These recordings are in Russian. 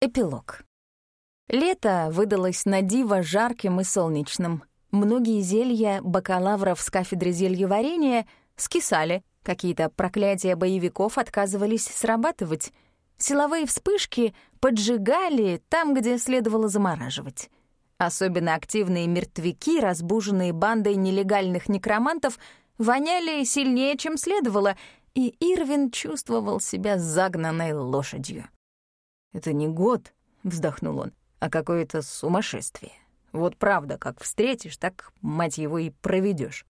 Эпилог. Лето выдалось на диво жарким и солнечным. Многие зелья бакалавров с кафедры зельеварения скисали, какие-то проклятия боевиков отказывались срабатывать. Силовые вспышки поджигали там, где следовало замораживать. Особенно активные мертвяки, разбуженные бандой нелегальных некромантов, воняли сильнее, чем следовало, и Ирвин чувствовал себя загнанной лошадью. «Это не год», — вздохнул он, — «а какое-то сумасшествие. Вот правда, как встретишь, так, мать его, и проведешь.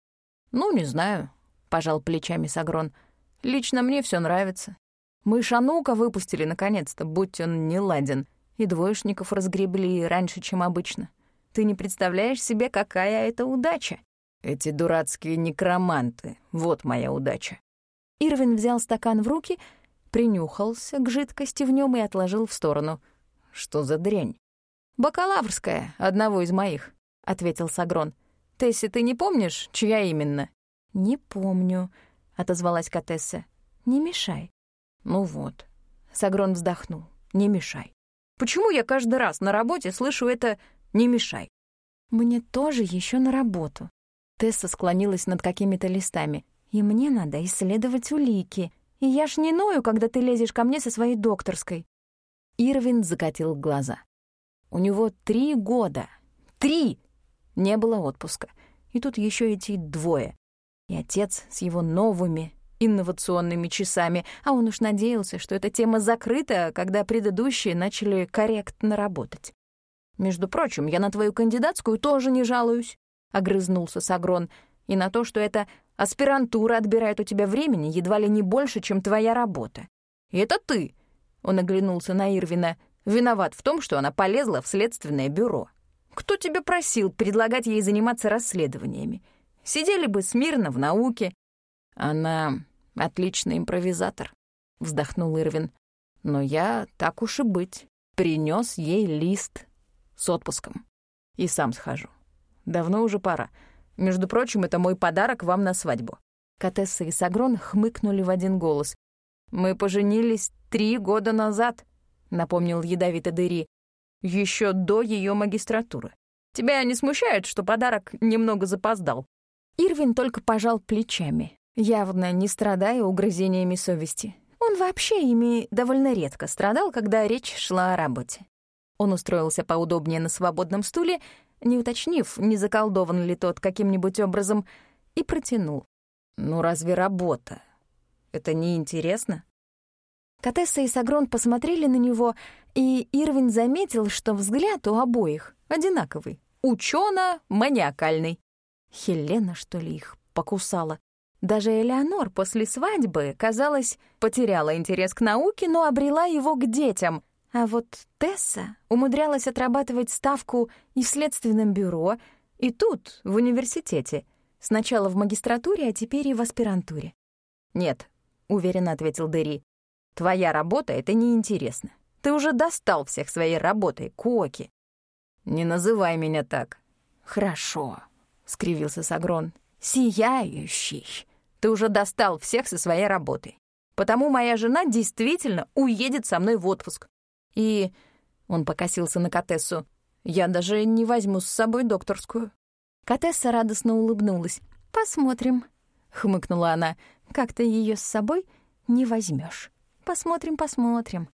«Ну, не знаю», — пожал плечами Сагрон. «Лично мне все нравится. Мы Шанука выпустили наконец-то, будь он не ладен, и двоечников разгребли раньше, чем обычно. Ты не представляешь себе, какая это удача». «Эти дурацкие некроманты, вот моя удача». Ирвин взял стакан в руки — принюхался к жидкости в нем и отложил в сторону. «Что за дрянь?» «Бакалаврская, одного из моих», — ответил Сагрон. «Тесси, ты не помнишь, чья именно?» «Не помню», — отозвалась Катесса. «Не мешай». «Ну вот». Сагрон вздохнул. «Не мешай». «Почему я каждый раз на работе слышу это «не мешай»?» «Мне тоже еще на работу». Тесса склонилась над какими-то листами. «И мне надо исследовать улики. И я ж не ною, когда ты лезешь ко мне со своей докторской». Ирвин закатил глаза. У него три года. Три! Не было отпуска. И тут еще эти двое. И отец с его новыми инновационными часами, а он уж надеялся, что эта тема закрыта, когда предыдущие начали корректно работать. «Между прочим, я на твою кандидатскую тоже не жалуюсь», — огрызнулся Сагрон, «и на то, что это Аспирантура отбирает у тебя времени едва ли не больше, чем твоя работа. И это ты, — он оглянулся на Ирвина, — виноват в том, что она полезла в следственное бюро. Кто тебя просил предлагать ей заниматься расследованиями? Сидели бы смирно в науке. Она отличный импровизатор, — вздохнул Ирвин. Но я, так уж и быть, принес ей лист с отпуском. И сам схожу. Давно уже пора. Между прочим, это мой подарок вам на свадьбу». Катесса и Сагрон хмыкнули в один голос. «Мы поженились три года назад», — напомнил ядовито Дыри, еще до ее магистратуры. Тебя не смущает, что подарок немного запоздал?» Ирвин только пожал плечами, явно не страдая угрызениями совести. Он вообще ими довольно редко страдал, когда речь шла о работе. Он устроился поудобнее на свободном стуле не уточнив, не заколдован ли тот каким-нибудь образом, и протянул. «Ну разве работа? Это не интересно?» Катесса и Сагрон посмотрели на него, и Ирвин заметил, что взгляд у обоих одинаковый. Учёно-маниакальный. Хелена, что ли, их покусала? Даже Элеонор после свадьбы, казалось, потеряла интерес к науке, но обрела его к детям — а вот Тесса умудрялась отрабатывать ставку и в следственном бюро, и тут, в университете. Сначала в магистратуре, а теперь и в аспирантуре. «Нет», — уверенно ответил Дерри, — «твоя работа — это неинтересно. Ты уже достал всех своей работой, Коки». «Не называй меня так». «Хорошо», — скривился Сагрон. «Сияющий. Ты уже достал всех со своей работой. Потому моя жена действительно уедет со мной в отпуск. И он покосился на Катессу. «Я даже не возьму с собой докторскую». Катесса радостно улыбнулась. «Посмотрим», — хмыкнула она. «Как ты ее с собой не возьмешь? Посмотрим, посмотрим».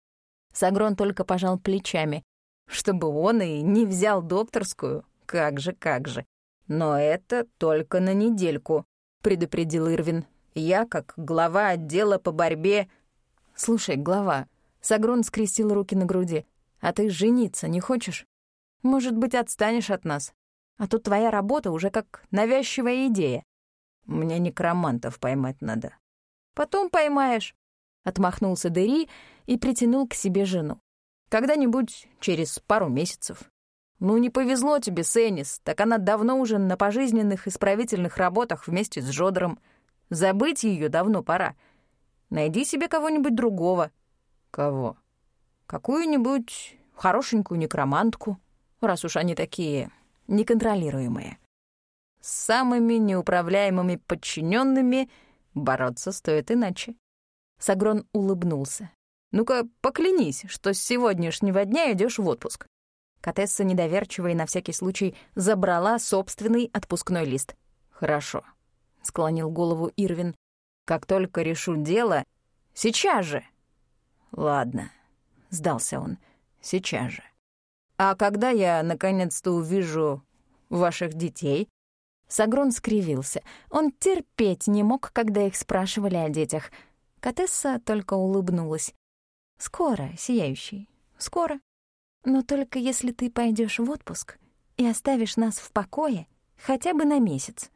Сагрон только пожал плечами. Чтобы он и не взял докторскую, как же, как же. Но это только на недельку, предупредил Ирвин. Я, как глава отдела по борьбе... Слушай, глава, Сагрон скрестил руки на груди. «А ты жениться не хочешь? Может быть, отстанешь от нас? А тут твоя работа уже как навязчивая идея». «Мне некромантов поймать надо». «Потом поймаешь», — отмахнулся Дери и притянул к себе жену. «Когда-нибудь через пару месяцев». «Ну, не повезло тебе, Сеннис, так она давно уже на пожизненных исправительных работах вместе с Жодором. Забыть ее давно пора. Найди себе кого-нибудь другого». Кого? Какую-нибудь хорошенькую некромантку, раз уж они такие неконтролируемые. С самыми неуправляемыми подчиненными бороться стоит иначе. Сагрон улыбнулся. Ну-ка, поклянись, что с сегодняшнего дня идешь в отпуск». Катесса недоверчиво и на всякий случай забрала собственный отпускной лист. «Хорошо», — склонил голову Ирвин. «Как только решу дело, сейчас же». «Ладно», — сдался он, — «сейчас же». «А когда я наконец-то увижу ваших детей?» Сагрон скривился. Он терпеть не мог, когда их спрашивали о детях. Катесса только улыбнулась. «Скоро, сияющий, скоро. Но только если ты пойдешь в отпуск и оставишь нас в покое хотя бы на месяц».